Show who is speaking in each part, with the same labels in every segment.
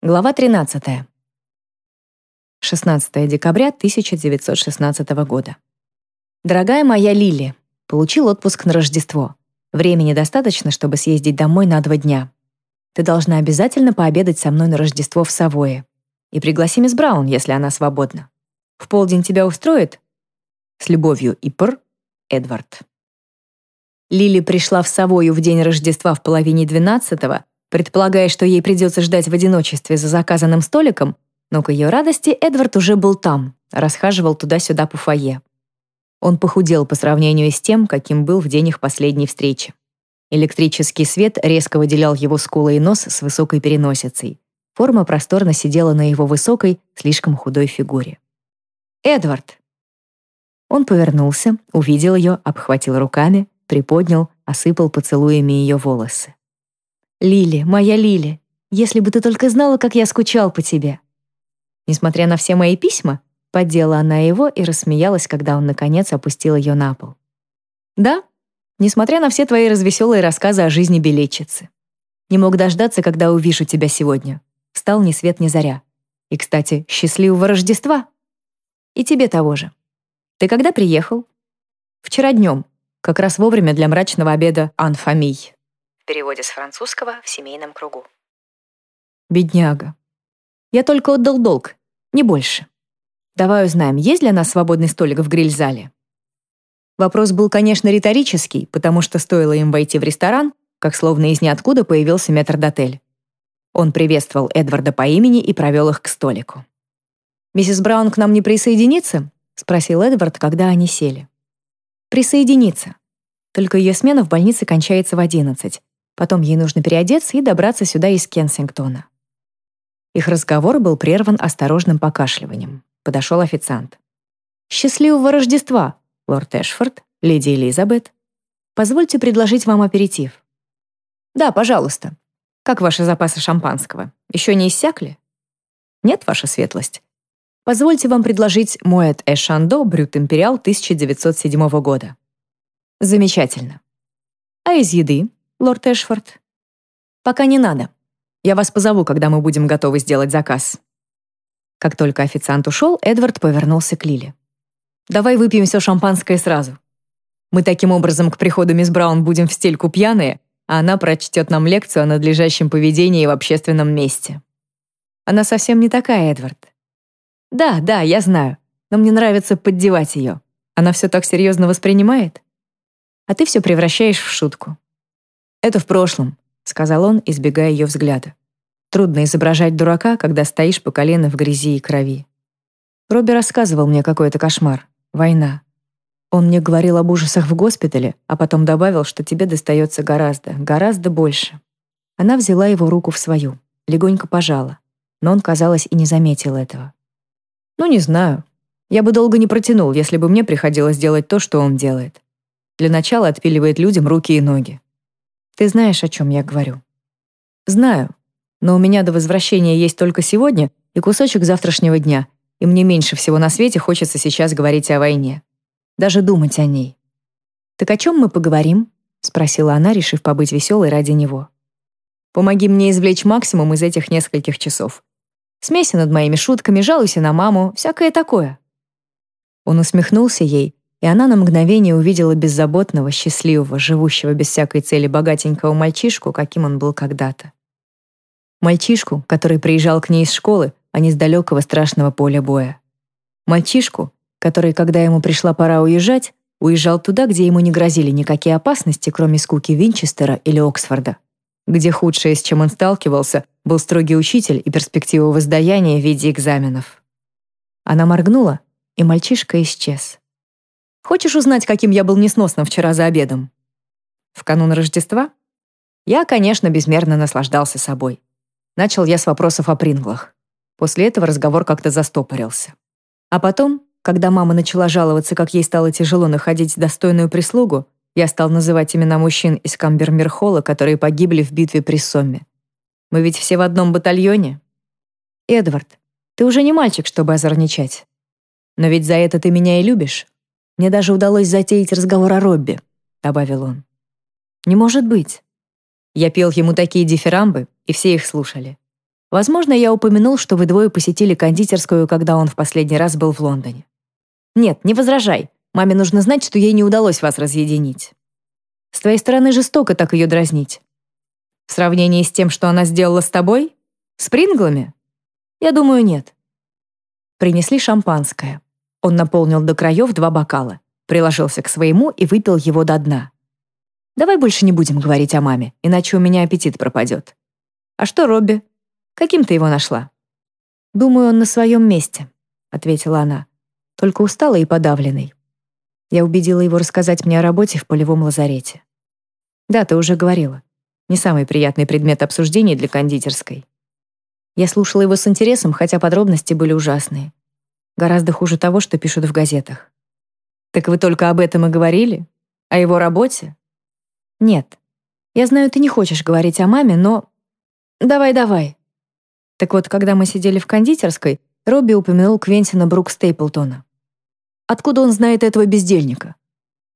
Speaker 1: Глава 13. 16 декабря 1916 года. Дорогая моя Лили, получил отпуск на Рождество. Времени достаточно, чтобы съездить домой на два дня. Ты должна обязательно пообедать со мной на Рождество в Савое. И пригласи мисс Браун, если она свободна. В полдень тебя устроит? С любовью, Ипр, Эдвард. Лили пришла в Савою в день Рождества в половине двенадцатого, Предполагая, что ей придется ждать в одиночестве за заказанным столиком, но к ее радости Эдвард уже был там, расхаживал туда-сюда по фойе. Он похудел по сравнению с тем, каким был в день их последней встречи. Электрический свет резко выделял его скулы и нос с высокой переносицей. Форма просторно сидела на его высокой, слишком худой фигуре. «Эдвард!» Он повернулся, увидел ее, обхватил руками, приподнял, осыпал поцелуями ее волосы. Лили, моя Лили, если бы ты только знала, как я скучал по тебе. Несмотря на все мои письма, поддела она его и рассмеялась, когда он наконец опустил ее на пол. Да, несмотря на все твои развеселые рассказы о жизни билетчицы. Не мог дождаться, когда увижу тебя сегодня. Встал ни свет ни заря. И, кстати, счастливого Рождества. И тебе того же. Ты когда приехал? Вчера днем, как раз вовремя для мрачного обеда «Анфамий»
Speaker 2: переводе с французского «в семейном кругу».
Speaker 1: Бедняга. Я только отдал долг, не больше. Давай узнаем, есть для нас свободный столик в гриль-зале. Вопрос был, конечно, риторический, потому что стоило им войти в ресторан, как словно из ниоткуда появился метрдотель. Он приветствовал Эдварда по имени и провел их к столику. «Миссис Браун к нам не присоединится?» — спросил Эдвард, когда они сели. «Присоединится. Только ее смена в больнице кончается в одиннадцать, Потом ей нужно переодеться и добраться сюда из Кенсингтона. Их разговор был прерван осторожным покашливанием. Подошел официант. «Счастливого Рождества, лорд Эшфорд, леди Элизабет. Позвольте предложить вам аперитив». «Да, пожалуйста. Как ваши запасы шампанского? Еще не иссякли?» «Нет, ваша светлость. Позвольте вам предложить Моэт Эшандо Брют Империал 1907 года». «Замечательно. А из еды?» Лорд Эшфорд? Пока не надо. Я вас позову, когда мы будем готовы сделать заказ. Как только официант ушел, Эдвард повернулся к Лиле. Давай выпьем все шампанское сразу. Мы таким образом к приходу мисс Браун будем в стельку пьяные, а она прочтет нам лекцию о надлежащем поведении в общественном месте. Она совсем не такая, Эдвард. Да, да, я знаю, но мне нравится поддевать ее. Она все так серьезно воспринимает. А ты все превращаешь в шутку. «Это в прошлом», — сказал он, избегая ее взгляда. «Трудно изображать дурака, когда стоишь по колено в грязи и крови». Робби рассказывал мне какой-то кошмар. Война. Он мне говорил об ужасах в госпитале, а потом добавил, что тебе достается гораздо, гораздо больше. Она взяла его руку в свою, легонько пожала, но он, казалось, и не заметил этого. «Ну, не знаю. Я бы долго не протянул, если бы мне приходилось делать то, что он делает. Для начала отпиливает людям руки и ноги. Ты знаешь, о чем я говорю?» «Знаю. Но у меня до возвращения есть только сегодня и кусочек завтрашнего дня, и мне меньше всего на свете хочется сейчас говорить о войне. Даже думать о ней». «Так о чем мы поговорим?» — спросила она, решив побыть веселой ради него. «Помоги мне извлечь максимум из этих нескольких часов. Смейся над моими шутками, жалуйся на маму, всякое такое». Он усмехнулся ей, и она на мгновение увидела беззаботного, счастливого, живущего без всякой цели богатенького мальчишку, каким он был когда-то. Мальчишку, который приезжал к ней из школы, а не с далекого страшного поля боя. Мальчишку, который, когда ему пришла пора уезжать, уезжал туда, где ему не грозили никакие опасности, кроме скуки Винчестера или Оксфорда, где худшее, с чем он сталкивался, был строгий учитель и перспектива воздаяния в виде экзаменов. Она моргнула, и мальчишка исчез. Хочешь узнать, каким я был несносным вчера за обедом? В канун Рождества? Я, конечно, безмерно наслаждался собой. Начал я с вопросов о Принглах. После этого разговор как-то застопорился. А потом, когда мама начала жаловаться, как ей стало тяжело находить достойную прислугу, я стал называть имена мужчин из Камбермирхола, которые погибли в битве при Сомме. Мы ведь все в одном батальоне. Эдвард, ты уже не мальчик, чтобы озорничать. Но ведь за это ты меня и любишь. Мне даже удалось затеять разговор о Робби», — добавил он. «Не может быть». Я пел ему такие дифирамбы, и все их слушали. Возможно, я упомянул, что вы двое посетили кондитерскую, когда он в последний раз был в Лондоне. Нет, не возражай. Маме нужно знать, что ей не удалось вас разъединить. С твоей стороны жестоко так ее дразнить. В сравнении с тем, что она сделала с тобой? С Принглами? Я думаю, нет. Принесли шампанское. Он наполнил до краев два бокала, приложился к своему и выпил его до дна. Давай больше не будем говорить о маме, иначе у меня аппетит пропадет. А что Робби? Каким ты его нашла? Думаю, он на своем месте, ответила она, только усталый и подавленный. Я убедила его рассказать мне о работе в полевом лазарете. Да, ты уже говорила. Не самый приятный предмет обсуждений для кондитерской. Я слушала его с интересом, хотя подробности были ужасные. Гораздо хуже того, что пишут в газетах. Так вы только об этом и говорили? О его работе? Нет. Я знаю, ты не хочешь говорить о маме, но... Давай, давай. Так вот, когда мы сидели в кондитерской, Робби упомянул Квентина Брук Стейплтона. Откуда он знает этого бездельника?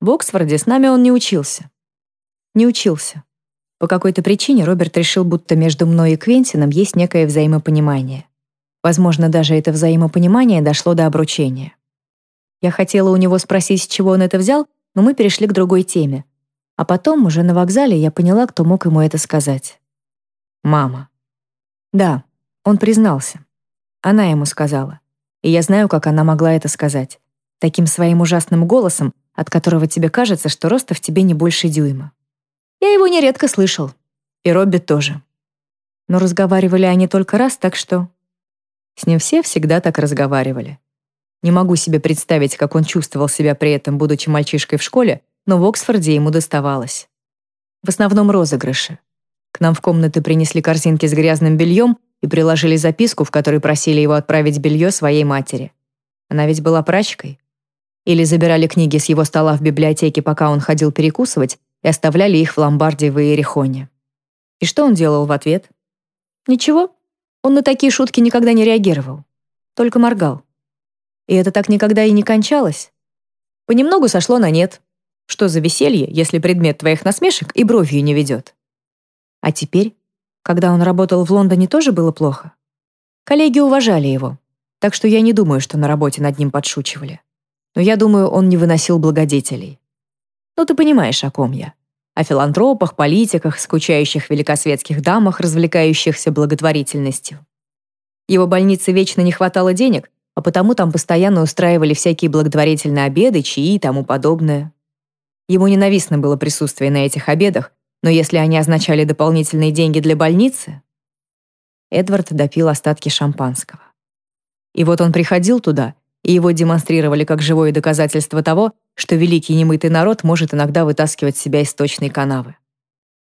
Speaker 1: В Оксфорде с нами он не учился. Не учился. По какой-то причине Роберт решил, будто между мной и Квентином есть некое взаимопонимание. Возможно, даже это взаимопонимание дошло до обручения. Я хотела у него спросить, с чего он это взял, но мы перешли к другой теме. А потом, уже на вокзале, я поняла, кто мог ему это сказать. Мама. Да, он признался. Она ему сказала. И я знаю, как она могла это сказать. Таким своим ужасным голосом, от которого тебе кажется, что роста в тебе не больше дюйма. Я его нередко слышал. И Робби тоже. Но разговаривали они только раз, так что... С ним все всегда так разговаривали. Не могу себе представить, как он чувствовал себя при этом, будучи мальчишкой в школе, но в Оксфорде ему доставалось. В основном розыгрыши. К нам в комнаты принесли корзинки с грязным бельем и приложили записку, в которой просили его отправить белье своей матери. Она ведь была прачкой. Или забирали книги с его стола в библиотеке, пока он ходил перекусывать, и оставляли их в ломбарде в Иерихоне. И что он делал в ответ? Ничего. Он на такие шутки никогда не реагировал. Только моргал. И это так никогда и не кончалось. Понемногу сошло на нет. Что за веселье, если предмет твоих насмешек и бровью не ведет? А теперь, когда он работал в Лондоне, тоже было плохо. Коллеги уважали его, так что я не думаю, что на работе над ним подшучивали. Но я думаю, он не выносил благодетелей. Ну, ты понимаешь, о ком я. О филантропах, политиках, скучающих великосветских дамах, развлекающихся благотворительностью. Его больнице вечно не хватало денег, а потому там постоянно устраивали всякие благотворительные обеды, чаи и тому подобное. Ему ненавистно было присутствие на этих обедах, но если они означали дополнительные деньги для больницы... Эдвард допил остатки шампанского. И вот он приходил туда, и его демонстрировали как живое доказательство того, что великий немытый народ может иногда вытаскивать себя из точной канавы.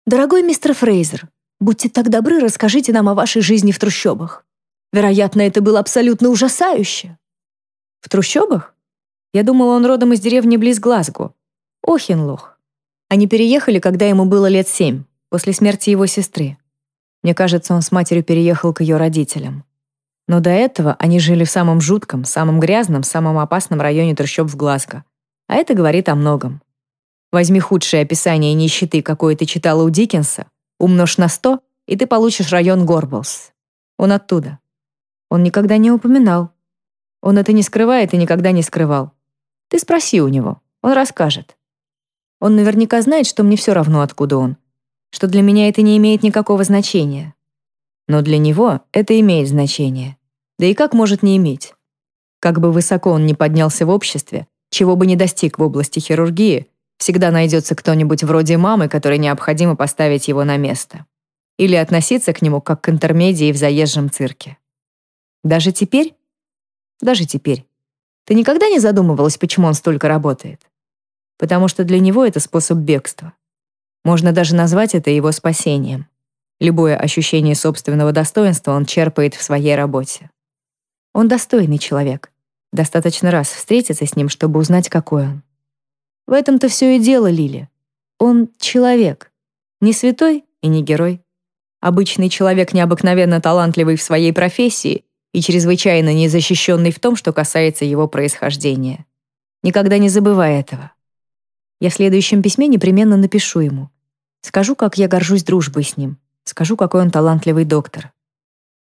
Speaker 1: «Дорогой мистер Фрейзер, будьте так добры, расскажите нам о вашей жизни в трущобах. Вероятно, это было абсолютно ужасающе». «В трущобах?» Я думала, он родом из деревни близ Глазго. Охенлох. Они переехали, когда ему было лет семь, после смерти его сестры. Мне кажется, он с матерью переехал к ее родителям. Но до этого они жили в самом жутком, самом грязном, самом опасном районе трущоб в Глазго. А это говорит о многом. Возьми худшее описание нищеты, какое ты читала у Диккенса, умножь на сто, и ты получишь район Горблс. Он оттуда. Он никогда не упоминал. Он это не скрывает и никогда не скрывал. Ты спроси у него, он расскажет. Он наверняка знает, что мне все равно, откуда он, что для меня это не имеет никакого значения. Но для него это имеет значение. Да и как может не иметь? Как бы высоко он ни поднялся в обществе, чего бы ни достиг в области хирургии, всегда найдется кто-нибудь вроде мамы, которой необходимо поставить его на место. Или относиться к нему как к интермедии в заезжем цирке. Даже теперь? Даже теперь. Ты никогда не задумывалась, почему он столько работает? Потому что для него это способ бегства. Можно даже назвать это его спасением. Любое ощущение собственного достоинства он черпает в своей работе. Он достойный человек. Достаточно раз встретиться с ним, чтобы узнать, какой он. В этом-то все и дело, Лили. Он человек. Не святой и не герой. Обычный человек, необыкновенно талантливый в своей профессии и чрезвычайно незащищенный в том, что касается его происхождения. Никогда не забывай этого. Я в следующем письме непременно напишу ему. Скажу, как я горжусь дружбой с ним. Скажу, какой он талантливый доктор.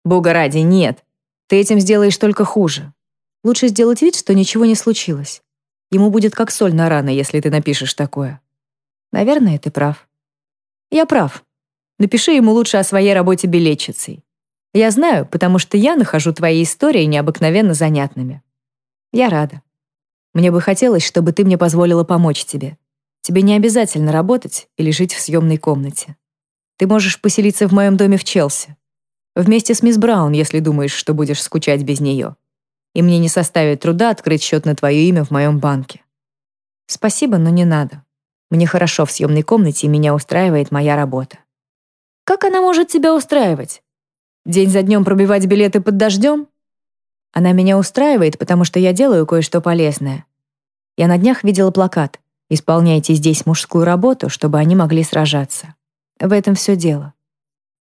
Speaker 1: Бога ради, нет. Ты этим сделаешь только хуже. Лучше сделать вид, что ничего не случилось. Ему будет как соль на раны, если ты напишешь такое. Наверное, ты прав. Я прав. Напиши ему лучше о своей работе билетчицей. Я знаю, потому что я нахожу твои истории необыкновенно занятными. Я рада. Мне бы хотелось, чтобы ты мне позволила помочь тебе. Тебе не обязательно работать или жить в съемной комнате. Ты можешь поселиться в моем доме в Челси. Вместе с мисс Браун, если думаешь, что будешь скучать без нее. И мне не составит труда открыть счет на твое имя в моем банке. Спасибо, но не надо. Мне хорошо в съемной комнате, и меня устраивает моя работа. Как она может тебя устраивать? День за днем пробивать билеты под дождем? Она меня устраивает, потому что я делаю кое-что полезное. Я на днях видела плакат «Исполняйте здесь мужскую работу, чтобы они могли сражаться». В этом все дело.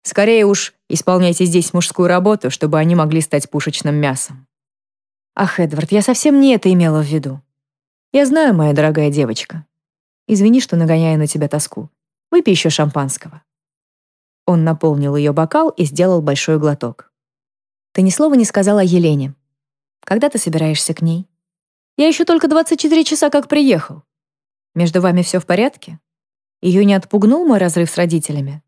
Speaker 1: Скорее уж, исполняйте здесь мужскую работу, чтобы они могли стать пушечным мясом. Ах, Эдвард, я совсем не это имела в виду. Я знаю, моя дорогая девочка. Извини, что нагоняю на тебя тоску. Выпей еще шампанского. Он наполнил ее бокал и сделал большой глоток. Ты ни слова не сказала Елене. Когда ты собираешься к ней? Я еще только 24 часа как приехал. Между вами все в порядке? Ее не отпугнул мой разрыв с родителями?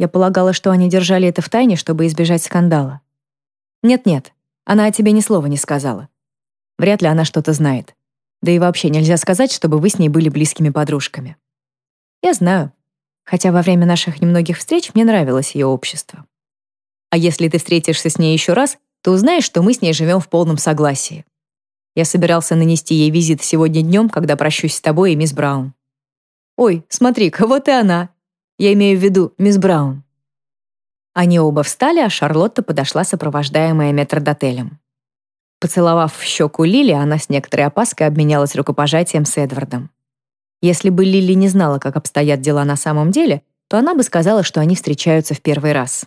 Speaker 1: Я полагала, что они держали это в тайне, чтобы избежать скандала. Нет-нет, она о тебе ни слова не сказала. Вряд ли она что-то знает. Да и вообще нельзя сказать, чтобы вы с ней были близкими подружками. Я знаю. Хотя во время наших немногих встреч мне нравилось ее общество. А если ты встретишься с ней еще раз, то узнаешь, что мы с ней живем в полном согласии. Я собирался нанести ей визит сегодня днем, когда прощусь с тобой и мисс Браун. Ой, смотри-ка, вот и она. Я имею в виду мисс Браун. Они оба встали, а Шарлотта подошла, сопровождаемая метрдотелем. Поцеловав в щеку Лили, она с некоторой опаской обменялась рукопожатием с Эдвардом. Если бы Лили не знала, как обстоят дела на самом деле, то она бы сказала, что они встречаются в первый раз.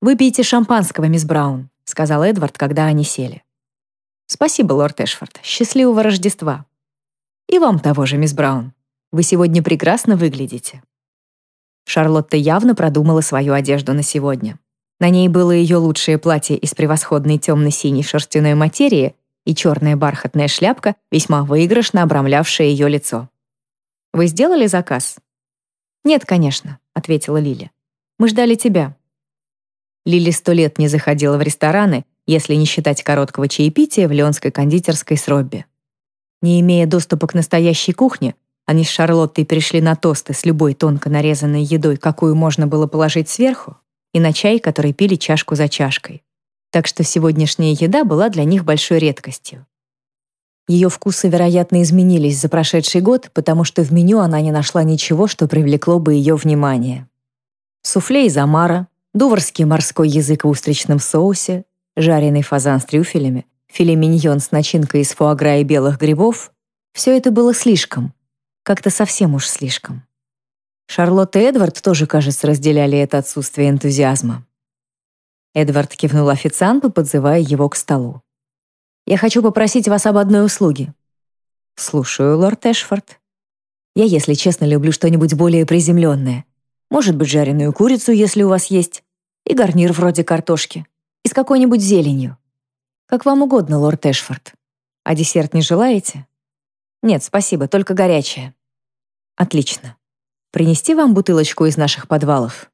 Speaker 1: «Выпейте шампанского, мисс Браун», — сказал Эдвард, когда они сели. «Спасибо, лорд Эшфорд. Счастливого Рождества». «И вам того же, мисс Браун. Вы сегодня прекрасно выглядите». Шарлотта явно продумала свою одежду на сегодня. На ней было ее лучшее платье из превосходной темно-синей шерстяной материи и черная бархатная шляпка, весьма выигрышно обрамлявшая ее лицо. «Вы сделали заказ?» «Нет, конечно», — ответила Лили. «Мы ждали тебя». Лили сто лет не заходила в рестораны, если не считать короткого чаепития в Леонской кондитерской с Робби. Не имея доступа к настоящей кухне, они с Шарлоттой перешли на тосты с любой тонко нарезанной едой, какую можно было положить сверху, и на чай, который пили чашку за чашкой. Так что сегодняшняя еда была для них большой редкостью. Ее вкусы, вероятно, изменились за прошедший год, потому что в меню она не нашла ничего, что привлекло бы ее внимание. Суфле из омара, дуварский морской язык в устричном соусе, жареный фазан с трюфелями, филе миньон с начинкой из фуагра и белых грибов — все это было слишком, как-то совсем уж слишком. Шарлотта и Эдвард тоже, кажется, разделяли это отсутствие энтузиазма. Эдвард кивнул официанту, подзывая его к столу. «Я хочу попросить вас об одной услуге». «Слушаю, лорд Эшфорд». «Я, если честно, люблю что-нибудь более приземленное. Может быть, жареную курицу, если у вас есть, и гарнир вроде картошки, и с какой-нибудь зеленью. Как вам угодно, лорд Эшфорд. А десерт не желаете?» «Нет, спасибо, только горячее». «Отлично. Принести вам бутылочку из наших подвалов?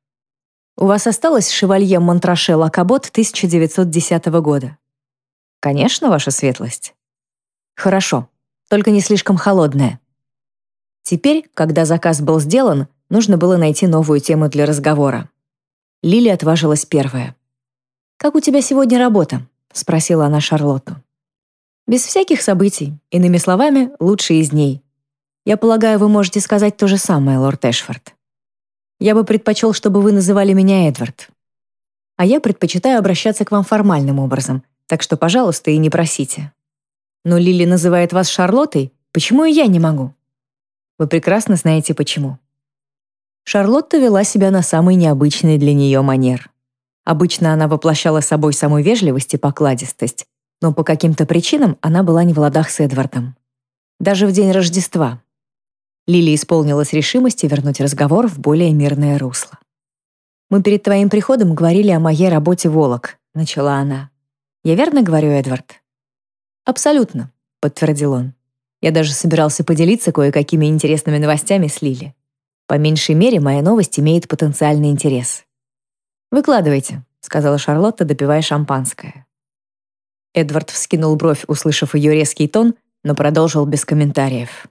Speaker 1: У вас осталось шевалье Монтраше Лакабот 1910 года? Конечно, ваша светлость. Хорошо, только не слишком холодная. Теперь, когда заказ был сделан, нужно было найти новую тему для разговора. Лили отважилась первая. «Как у тебя сегодня работа?» — спросила она Шарлотту. «Без всяких событий, иными словами, лучшие из дней. Я полагаю, вы можете сказать то же самое, лорд Эшфорд. Я бы предпочел, чтобы вы называли меня Эдвард. А я предпочитаю обращаться к вам формальным образом, так что, пожалуйста, и не просите. Но Лили называет вас Шарлоттой, почему и я не могу? Вы прекрасно знаете, почему. Шарлотта вела себя на самый необычный для нее манер. Обычно она воплощала собой самую вежливость и покладистость, но по каким-то причинам она была не в ладах с Эдвардом. Даже в день Рождества, Лили исполнилась решимости вернуть разговор в более мирное русло. «Мы перед твоим приходом говорили о моей работе «Волок», — начала она. «Я верно говорю, Эдвард?» «Абсолютно», — подтвердил он. «Я даже собирался поделиться кое-какими интересными новостями с Лили. По меньшей мере, моя новость имеет потенциальный интерес». «Выкладывайте», — сказала Шарлотта, допивая шампанское. Эдвард вскинул бровь, услышав ее резкий тон, но продолжил без комментариев.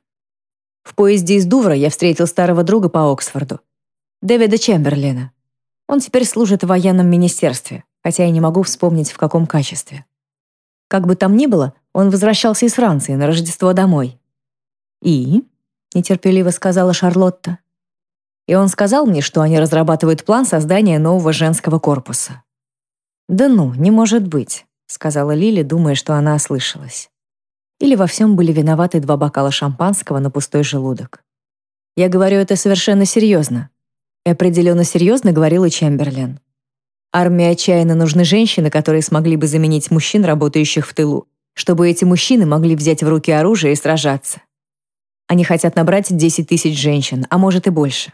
Speaker 1: В поезде из Дувра я встретил старого друга по Оксфорду, Дэвида Чемберлина. Он теперь служит в военном министерстве, хотя я не могу вспомнить, в каком качестве. Как бы там ни было, он возвращался из Франции на Рождество домой. «И?» — нетерпеливо сказала Шарлотта. И он сказал мне, что они разрабатывают план создания нового женского корпуса. «Да ну, не может быть», — сказала Лили, думая, что она ослышалась. Или во всем были виноваты два бокала шампанского на пустой желудок. Я говорю это совершенно серьезно. И определенно серьезно говорил и Чемберлен. Армии отчаянно нужны женщины, которые смогли бы заменить мужчин, работающих в тылу, чтобы эти мужчины могли взять в руки оружие и сражаться. Они хотят набрать 10 тысяч женщин, а может и больше.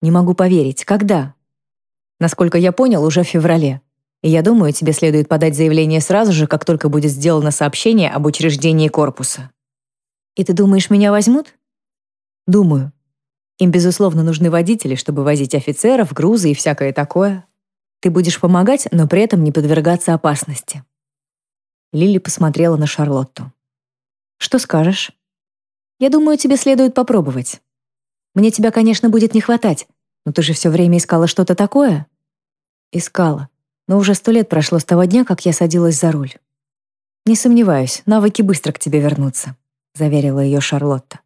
Speaker 1: Не могу поверить, когда? Насколько я понял, уже в феврале. И я думаю, тебе следует подать заявление сразу же, как только будет сделано сообщение об учреждении корпуса. И ты думаешь, меня возьмут? Думаю. Им, безусловно, нужны водители, чтобы возить офицеров, грузы и всякое такое. Ты будешь помогать, но при этом не подвергаться опасности. Лили посмотрела на Шарлотту. Что скажешь? Я думаю, тебе следует попробовать. Мне тебя, конечно, будет не хватать, но ты же все время искала что-то такое? Искала но уже сто лет прошло с того дня, как я садилась за руль. «Не сомневаюсь, навыки быстро к тебе вернутся», — заверила ее Шарлотта.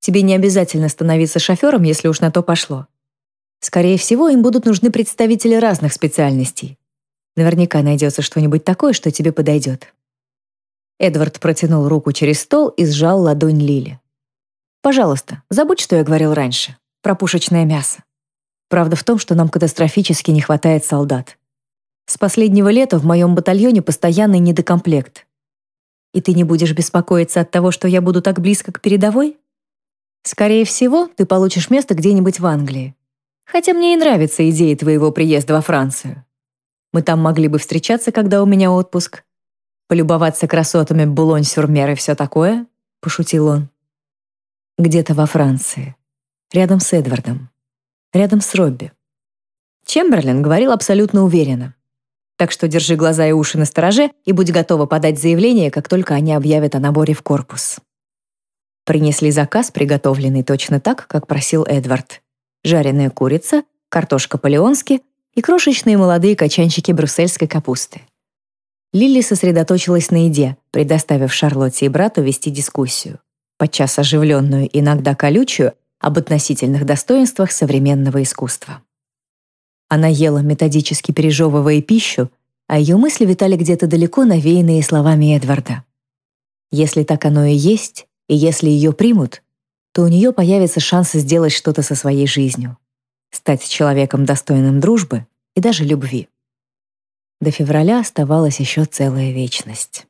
Speaker 1: «Тебе не обязательно становиться шофером, если уж на то пошло. Скорее всего, им будут нужны представители разных специальностей. Наверняка найдется что-нибудь такое, что тебе подойдет». Эдвард протянул руку через стол и сжал ладонь Лили. «Пожалуйста, забудь, что я говорил раньше, про пушечное мясо. Правда в том, что нам катастрофически не хватает солдат. С последнего лета в моем батальоне постоянный недокомплект. И ты не будешь беспокоиться от того, что я буду так близко к передовой? Скорее всего, ты получишь место где-нибудь в Англии. Хотя мне и нравится идея твоего приезда во Францию. Мы там могли бы встречаться, когда у меня отпуск. Полюбоваться красотами Булонь-Сюрмер и все такое, — пошутил он. Где-то во Франции. Рядом с Эдвардом. Рядом с Робби. Чемберлен говорил абсолютно уверенно. Так что держи глаза и уши на стороже и будь готова подать заявление, как только они объявят о наборе в корпус. Принесли заказ, приготовленный точно так, как просил Эдвард. Жареная курица, картошка по-леонски и крошечные молодые качанчики брюссельской капусты. Лили сосредоточилась на еде, предоставив Шарлотте и брату вести дискуссию, подчас оживленную, иногда колючую, об относительных достоинствах современного искусства. Она ела, методически пережевывая пищу, а ее мысли витали где-то далеко, навеянные словами Эдварда. Если так оно и есть, и если ее примут, то у нее появится шанс сделать что-то со своей жизнью, стать человеком достойным дружбы и даже любви. До февраля оставалась еще целая вечность.